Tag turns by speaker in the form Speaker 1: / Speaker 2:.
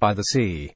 Speaker 1: by the sea.